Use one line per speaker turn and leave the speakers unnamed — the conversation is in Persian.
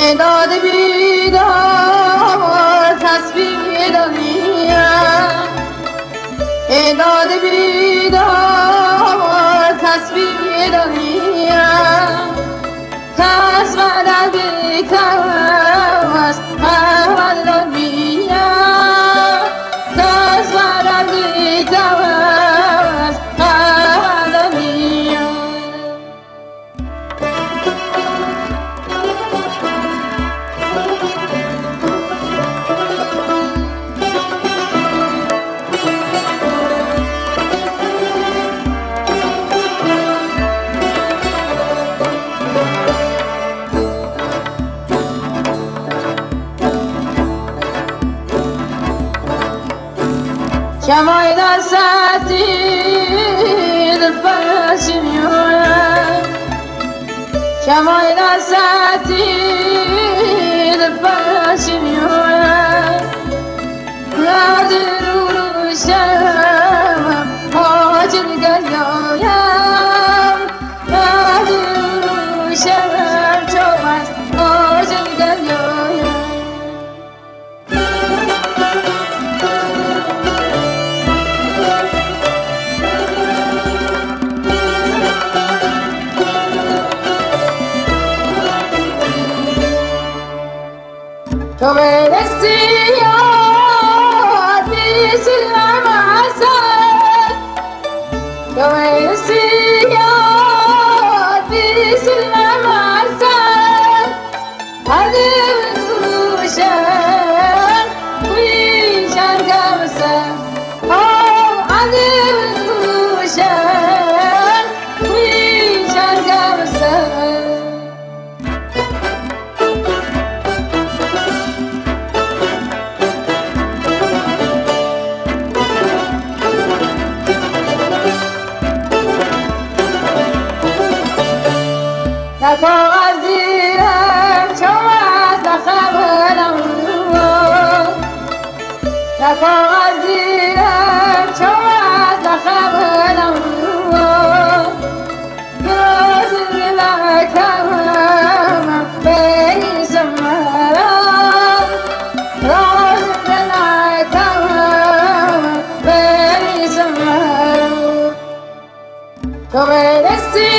داد بیدار تصویر دنیا داد بیدار تصویر دنیا کس بعد از کس كما إذا سأتي الفاسم كما إذا Let's see. عطا عزیزم شما از خبرم عطا عزیزم شما از خبرم روز لکم بین زمرم روز لکم بین زمرم تو به دستی